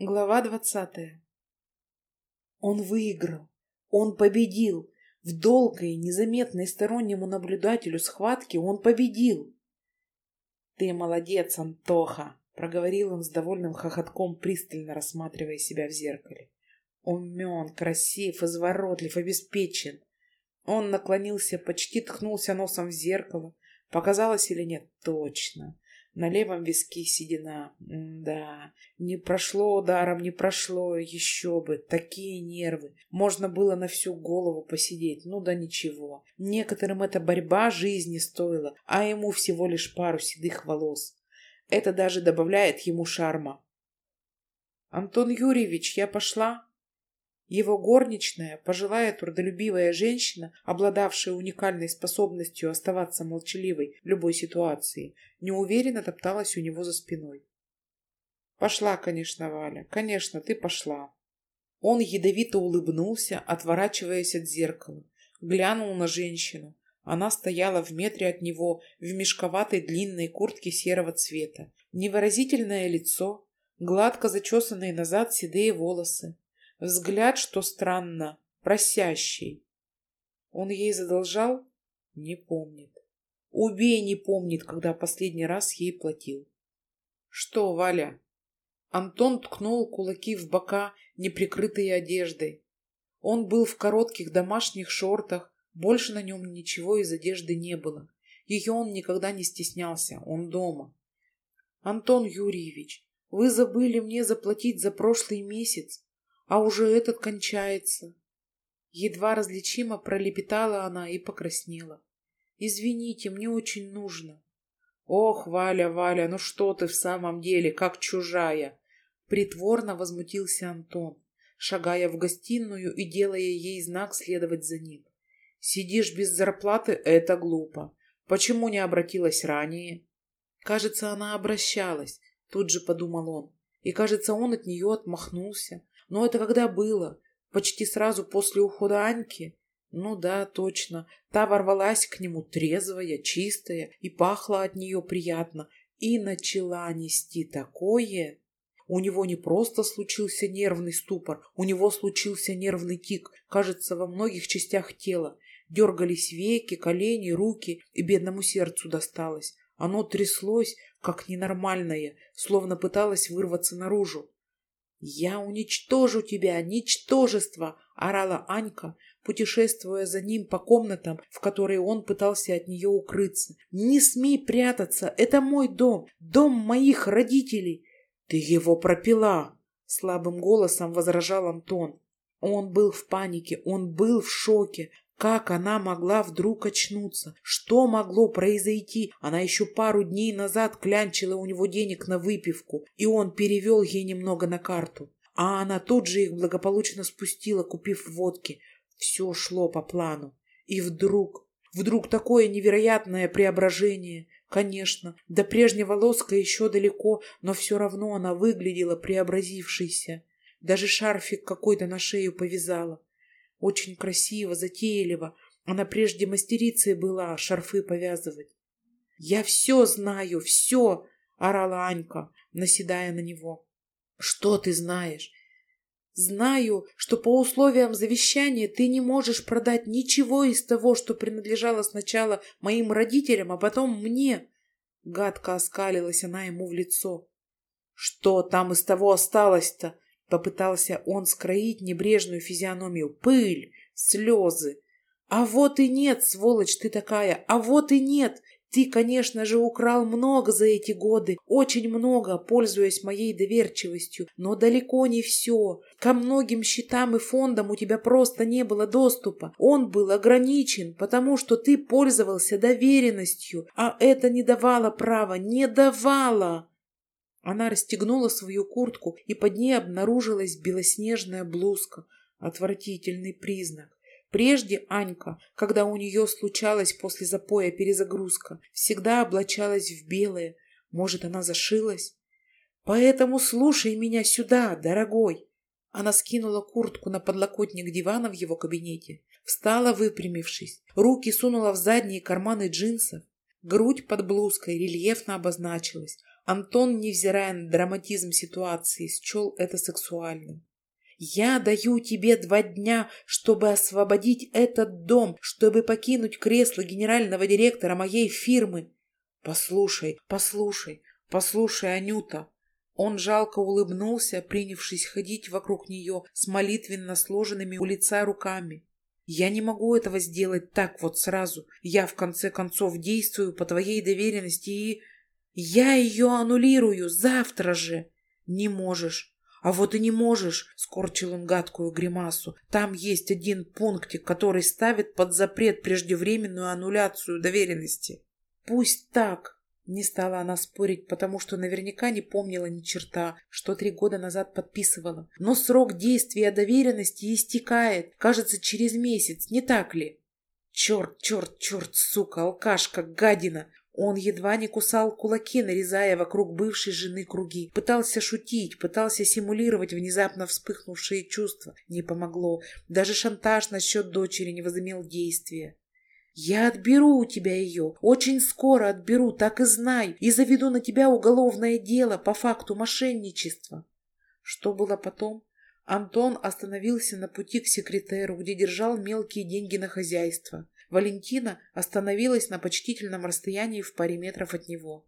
Глава двадцатая. Он выиграл. Он победил. В долгой, незаметной стороннему наблюдателю схватке он победил. «Ты молодец, Антоха!» — проговорил он с довольным хохотком, пристально рассматривая себя в зеркале. Умен, красив, изворотлив, обеспечен. Он наклонился, почти ткнулся носом в зеркало. Показалось или нет? Точно. На левом виске седина. Да, не прошло ударом, не прошло, еще бы. Такие нервы. Можно было на всю голову посидеть. Ну да ничего. Некоторым эта борьба жизни стоила, а ему всего лишь пару седых волос. Это даже добавляет ему шарма. «Антон Юрьевич, я пошла?» Его горничная, пожилая трудолюбивая женщина, обладавшая уникальной способностью оставаться молчаливой в любой ситуации, неуверенно топталась у него за спиной. «Пошла, конечно, Валя, конечно, ты пошла». Он ядовито улыбнулся, отворачиваясь от зеркала, глянул на женщину. Она стояла в метре от него в мешковатой длинной куртке серого цвета. Невыразительное лицо, гладко зачесанные назад седые волосы, Взгляд, что странно, просящий. Он ей задолжал? Не помнит. Убей не помнит, когда последний раз ей платил. Что, Валя? Антон ткнул кулаки в бока, неприкрытые одеждой. Он был в коротких домашних шортах, больше на нем ничего из одежды не было. Ее он никогда не стеснялся, он дома. Антон Юрьевич, вы забыли мне заплатить за прошлый месяц а уже этот кончается. Едва различимо пролепетала она и покраснела. Извините, мне очень нужно. Ох, Валя, Валя, ну что ты в самом деле, как чужая? Притворно возмутился Антон, шагая в гостиную и делая ей знак следовать за ним. Сидишь без зарплаты — это глупо. Почему не обратилась ранее? Кажется, она обращалась, тут же подумал он. И, кажется, он от нее отмахнулся. Но это когда было? Почти сразу после ухода Аньки? Ну да, точно. Та ворвалась к нему трезвая, чистая, и пахла от нее приятно, и начала нести такое... У него не просто случился нервный ступор, у него случился нервный тик, кажется, во многих частях тела. Дергались веки, колени, руки, и бедному сердцу досталось. Оно тряслось, как ненормальное, словно пыталось вырваться наружу. «Я уничтожу тебя, ничтожество!» — орала Анька, путешествуя за ним по комнатам, в которые он пытался от нее укрыться. «Не смей прятаться! Это мой дом! Дом моих родителей!» «Ты его пропила!» — слабым голосом возражал Антон. Он был в панике, он был в шоке. Как она могла вдруг очнуться? Что могло произойти? Она еще пару дней назад клянчила у него денег на выпивку, и он перевел ей немного на карту. А она тут же их благополучно спустила, купив водки. Все шло по плану. И вдруг, вдруг такое невероятное преображение. Конечно, до прежнего лоска еще далеко, но все равно она выглядела преобразившейся. Даже шарфик какой-то на шею повязала. Очень красиво, затейливо. Она прежде мастерицей была шарфы повязывать. «Я все знаю, все!» — орала Анька, наседая на него. «Что ты знаешь?» «Знаю, что по условиям завещания ты не можешь продать ничего из того, что принадлежало сначала моим родителям, а потом мне!» Гадко оскалилась она ему в лицо. «Что там из того осталось-то?» Попытался он скроить небрежную физиономию. Пыль, слезы. А вот и нет, сволочь ты такая, а вот и нет. Ты, конечно же, украл много за эти годы, очень много, пользуясь моей доверчивостью, но далеко не все. Ко многим счетам и фондам у тебя просто не было доступа. Он был ограничен, потому что ты пользовался доверенностью, а это не давало права, не давало. Она расстегнула свою куртку, и под ней обнаружилась белоснежная блузка. Отвратительный признак. Прежде Анька, когда у нее случалась после запоя перезагрузка, всегда облачалась в белое. Может, она зашилась? Поэтому слушай меня сюда, дорогой. Она скинула куртку на подлокотник дивана в его кабинете, встала, выпрямившись, руки сунула в задние карманы джинсов. Грудь под блузкой рельефно обозначилась, Антон, невзирая на драматизм ситуации, счел это сексуальным. «Я даю тебе два дня, чтобы освободить этот дом, чтобы покинуть кресло генерального директора моей фирмы. Послушай, послушай, послушай, Анюта, он жалко улыбнулся, принявшись ходить вокруг нее с молитвенно сложенными у лица руками. «Я не могу этого сделать так вот сразу. Я, в конце концов, действую по твоей доверенности и... Я ее аннулирую завтра же!» «Не можешь. А вот и не можешь!» — скорчил он гадкую гримасу. «Там есть один пунктик, который ставит под запрет преждевременную аннуляцию доверенности». «Пусть так!» Не стала она спорить, потому что наверняка не помнила ни черта, что три года назад подписывала. Но срок действия доверенности истекает, кажется, через месяц, не так ли? Черт, черт, черт, сука, алкашка, гадина! Он едва не кусал кулаки, нарезая вокруг бывшей жены круги. Пытался шутить, пытался симулировать внезапно вспыхнувшие чувства. Не помогло. Даже шантаж насчет дочери не возымел действия. Я отберу у тебя ее, очень скоро отберу, так и знай, и заведу на тебя уголовное дело по факту мошенничества. Что было потом? Антон остановился на пути к секретеру, где держал мелкие деньги на хозяйство. Валентина остановилась на почтительном расстоянии в паре метров от него.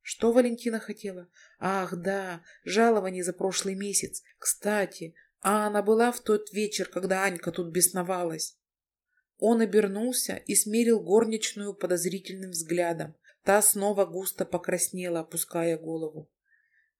Что Валентина хотела? Ах, да, жалование за прошлый месяц. Кстати, а она была в тот вечер, когда Анька тут бесновалась. Он обернулся и смерил горничную подозрительным взглядом. Та снова густо покраснела, опуская голову.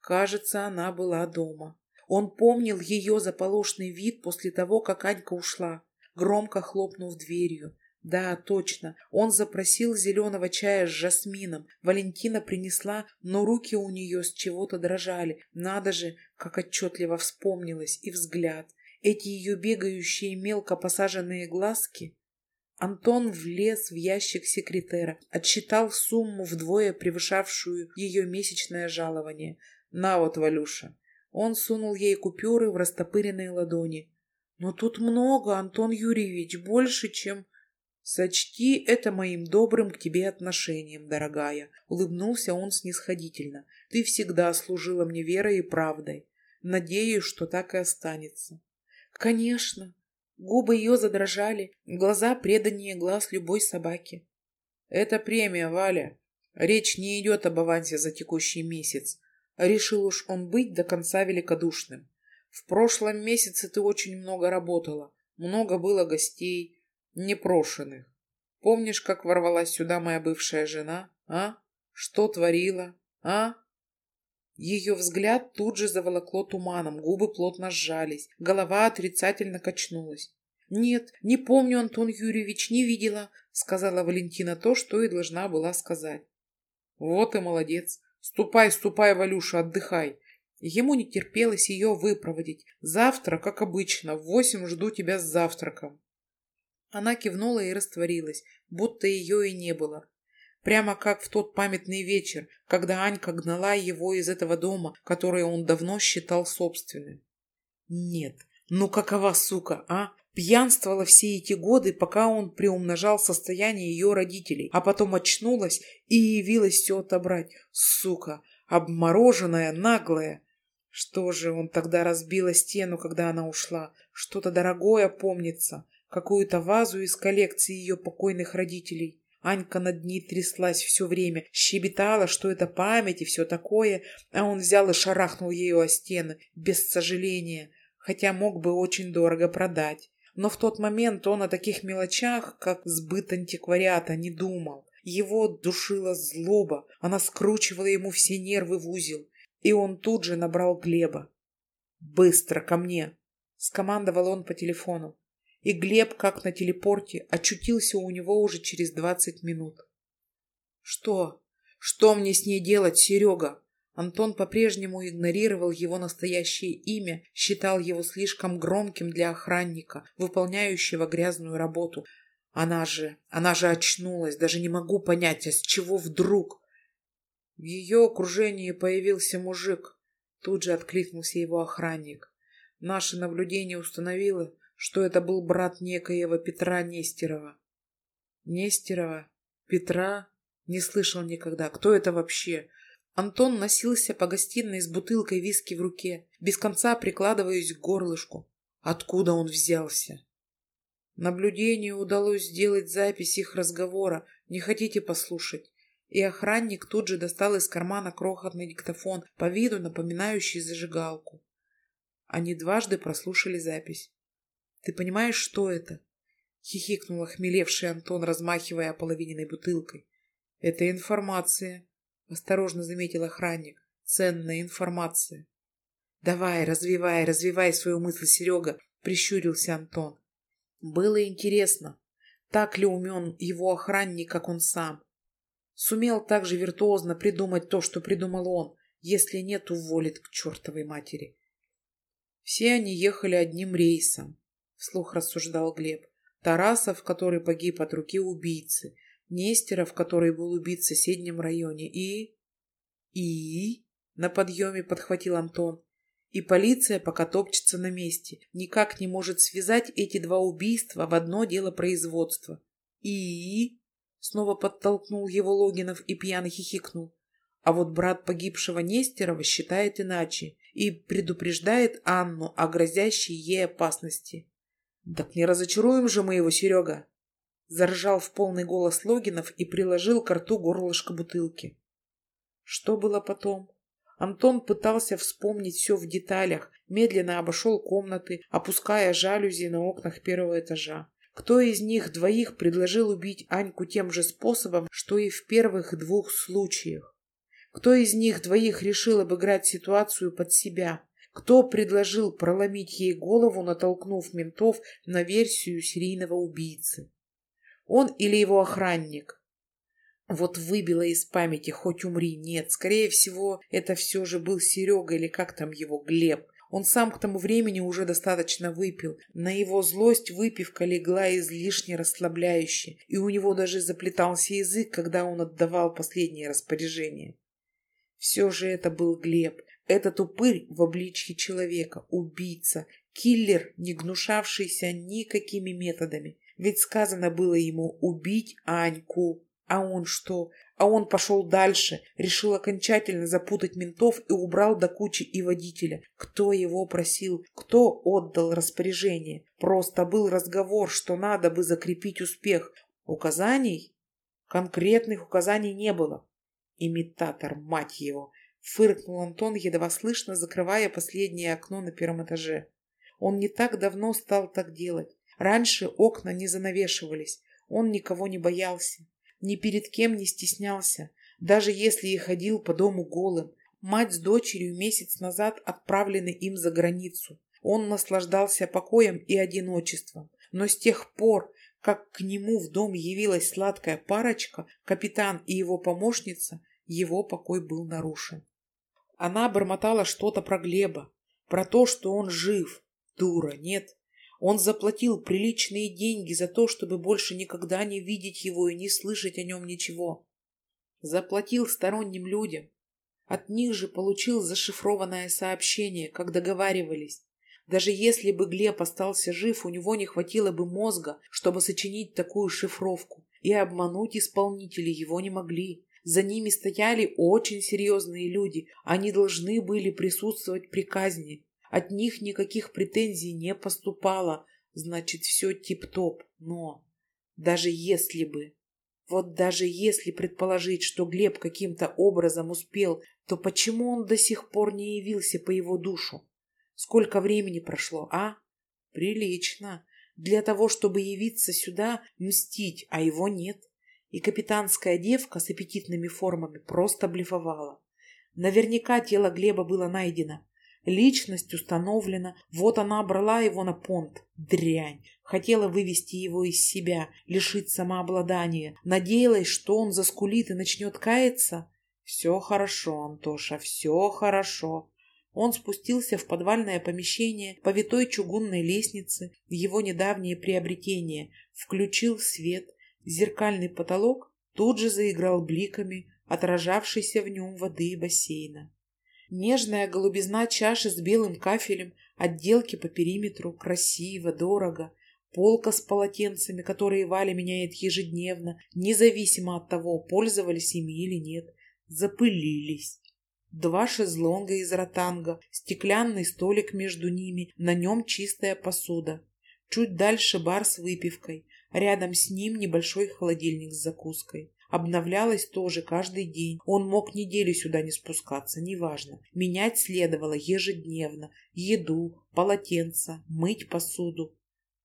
Кажется, она была дома. Он помнил ее заполошный вид после того, как Анька ушла, громко хлопнув дверью. Да, точно, он запросил зеленого чая с жасмином. Валентина принесла, но руки у нее с чего-то дрожали. Надо же, как отчетливо вспомнилось, и взгляд. Эти ее бегающие мелко посаженные глазки. Антон влез в ящик секретера, отсчитал сумму вдвое превышавшую ее месячное жалование. «На вот, Валюша!» Он сунул ей купюры в растопыренные ладони. «Но тут много, Антон Юрьевич, больше, чем...» «Сочти это моим добрым к тебе отношением, дорогая», — улыбнулся он снисходительно. «Ты всегда служила мне верой и правдой. Надеюсь, что так и останется». «Конечно», Губы ее задрожали, глаза преданнее глаз любой собаки. «Это премия, Валя. Речь не идет об авансе за текущий месяц. Решил уж он быть до конца великодушным. В прошлом месяце ты очень много работала. Много было гостей, непрошенных. Помнишь, как ворвалась сюда моя бывшая жена, а? Что творила, а?» Ее взгляд тут же заволокло туманом, губы плотно сжались, голова отрицательно качнулась. «Нет, не помню, Антон Юрьевич, не видела», — сказала Валентина то, что и должна была сказать. «Вот и молодец. Ступай, ступай, Валюша, отдыхай». Ему не терпелось ее выпроводить. «Завтра, как обычно, в восемь жду тебя с завтраком». Она кивнула и растворилась, будто ее и не было. Прямо как в тот памятный вечер, когда Анька гнала его из этого дома, который он давно считал собственным. Нет, ну какова сука, а? Пьянствовала все эти годы, пока он приумножал состояние ее родителей, а потом очнулась и явилась все отобрать. Сука, обмороженная, наглая. Что же, он тогда разбила стену, когда она ушла. Что-то дорогое помнится. Какую-то вазу из коллекции ее покойных родителей. Анька над ней тряслась все время, щебетала, что это память и все такое, а он взял и шарахнул ее о стены, без сожаления, хотя мог бы очень дорого продать. Но в тот момент он о таких мелочах, как сбыт антиквариата, не думал. Его душила злоба, она скручивала ему все нервы в узел, и он тут же набрал Глеба. «Быстро ко мне!» — скомандовал он по телефону и Глеб, как на телепорте, очутился у него уже через двадцать минут. «Что? Что мне с ней делать, Серега?» Антон по-прежнему игнорировал его настоящее имя, считал его слишком громким для охранника, выполняющего грязную работу. Она же, она же очнулась, даже не могу понять, а с чего вдруг? В ее окружении появился мужик. Тут же откликнулся его охранник. Наше наблюдение установило, что это был брат некоего Петра Нестерова. Нестерова? Петра? Не слышал никогда. Кто это вообще? Антон носился по гостиной с бутылкой виски в руке, без конца прикладываясь к горлышку. Откуда он взялся? Наблюдению удалось сделать запись их разговора. Не хотите послушать? И охранник тут же достал из кармана крохотный диктофон, по виду напоминающий зажигалку. Они дважды прослушали запись. «Ты понимаешь, что это?» — хихикнул охмелевший Антон, размахивая ополовиненной бутылкой. «Это информация», — осторожно заметил охранник. «Ценная информация». «Давай, развивай, развивай свою мысль, Серега», — прищурился Антон. Было интересно, так ли умен его охранник, как он сам. Сумел так же виртуозно придумать то, что придумал он. Если нет, уволит к чертовой матери. Все они ехали одним рейсом, вслух рассуждал Глеб. Тарасов, который погиб от руки убийцы, Нестеров, который был убит в соседнем районе, и... И... На подъеме подхватил Антон. И полиция пока топчется на месте, никак не может связать эти два убийства в одно дело производства. И... Снова подтолкнул его Логинов и пьяно хихикнул. А вот брат погибшего Нестерова считает иначе и предупреждает Анну о грозящей ей опасности. «Так не разочаруем же мы его, Серега!» Заржал в полный голос Логинов и приложил к рту горлышко бутылки. Что было потом? Антон пытался вспомнить все в деталях, медленно обошел комнаты, опуская жалюзи на окнах первого этажа. Кто из них двоих предложил убить Аньку тем же способом, что и в первых двух случаях? Кто из них двоих решил обыграть ситуацию под себя? Кто предложил проломить ей голову, натолкнув ментов на версию серийного убийцы? Он или его охранник? Вот выбило из памяти, хоть умри, нет. Скорее всего, это все же был Серега или как там его, Глеб. Он сам к тому времени уже достаточно выпил. На его злость выпивка легла излишне расслабляюще, и у него даже заплетался язык, когда он отдавал последние распоряжения. Все же это был Глеб. Этот упырь в обличье человека, убийца, киллер, не гнушавшийся никакими методами. Ведь сказано было ему убить Аньку. А он что? А он пошел дальше, решил окончательно запутать ментов и убрал до кучи и водителя. Кто его просил? Кто отдал распоряжение? Просто был разговор, что надо бы закрепить успех. Указаний? Конкретных указаний не было. Имитатор, мать его! Фыркнул Антон, едва слышно, закрывая последнее окно на первом этаже. Он не так давно стал так делать. Раньше окна не занавешивались. Он никого не боялся. Ни перед кем не стеснялся, даже если и ходил по дому голым. Мать с дочерью месяц назад отправлены им за границу. Он наслаждался покоем и одиночеством. Но с тех пор, как к нему в дом явилась сладкая парочка, капитан и его помощница, его покой был нарушен. Она бормотала что-то про Глеба, про то, что он жив. Дура, нет. Он заплатил приличные деньги за то, чтобы больше никогда не видеть его и не слышать о нем ничего. Заплатил сторонним людям. От них же получил зашифрованное сообщение, как договаривались. Даже если бы Глеб остался жив, у него не хватило бы мозга, чтобы сочинить такую шифровку. И обмануть исполнителей его не могли. За ними стояли очень серьезные люди. Они должны были присутствовать при казни. От них никаких претензий не поступало, значит, все тип-топ. Но даже если бы... Вот даже если предположить, что Глеб каким-то образом успел, то почему он до сих пор не явился по его душу? Сколько времени прошло, а? Прилично. Для того, чтобы явиться сюда, мстить, а его нет. И капитанская девка с аппетитными формами просто блефовала. Наверняка тело Глеба было найдено. Личность установлена, вот она брала его на понт. Дрянь. Хотела вывести его из себя, лишить самообладания. Надеялась, что он заскулит и начнет каяться. Все хорошо, Антоша, все хорошо. Он спустился в подвальное помещение по витой чугунной лестнице в его недавнее приобретение, включил свет, зеркальный потолок тут же заиграл бликами, отражавшейся в нем воды и бассейна. Нежная голубизна чаши с белым кафелем, отделки по периметру, красиво, дорого. Полка с полотенцами, которые Валя меняет ежедневно, независимо от того, пользовались ими или нет. Запылились. Два шезлонга из ротанга, стеклянный столик между ними, на нем чистая посуда. Чуть дальше бар с выпивкой, рядом с ним небольшой холодильник с закуской. Обновлялась тоже каждый день. Он мог неделю сюда не спускаться, неважно. Менять следовало ежедневно. Еду, полотенца, мыть посуду.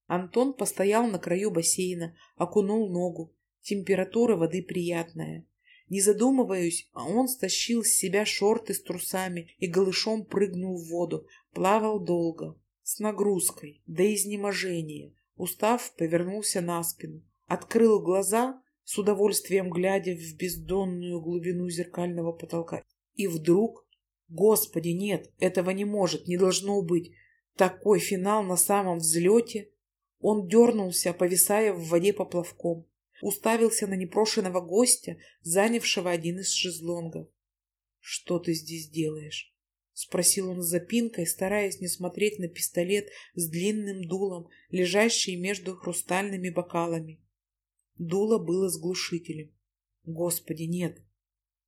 Антон постоял на краю бассейна, окунул ногу. Температура воды приятная. Не задумываясь, он стащил с себя шорты с трусами и голышом прыгнул в воду. Плавал долго, с нагрузкой, до изнеможения. Устав, повернулся на спину. Открыл глаза, с удовольствием глядя в бездонную глубину зеркального потолка. И вдруг... Господи, нет, этого не может, не должно быть. Такой финал на самом взлете. Он дернулся, повисая в воде поплавком уставился на непрошенного гостя, занявшего один из шезлонгов. «Что ты здесь делаешь?» — спросил он с запинкой, стараясь не смотреть на пистолет с длинным дулом, лежащий между хрустальными бокалами. Дуло было с глушителем. «Господи, нет!»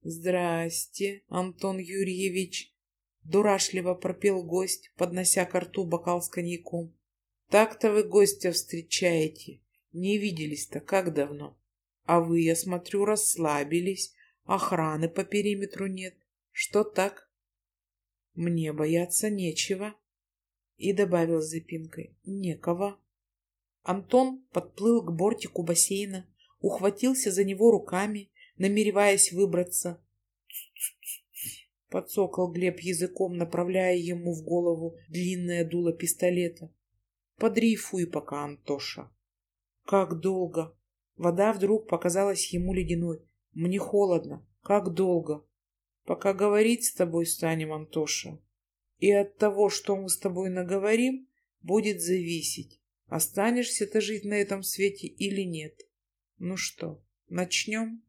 «Здрасте, Антон Юрьевич!» — дурашливо пропел гость, поднося к рту бокал с коньяком. «Так-то вы гостя встречаете!» Не виделись-то как давно. А вы, я смотрю, расслабились. Охраны по периметру нет. Что так? Мне бояться нечего. И добавил с запинкой. Некого. Антон подплыл к бортику бассейна, ухватился за него руками, намереваясь выбраться. Подсокал Глеб языком, направляя ему в голову длинное дуло пистолета. Подрейфуй пока, Антоша. Как долго? Вода вдруг показалась ему ледяной. Мне холодно. Как долго? Пока говорить с тобой станем, Антоша. И от того, что мы с тобой наговорим, будет зависеть, останешься ты жить на этом свете или нет. Ну что, начнем?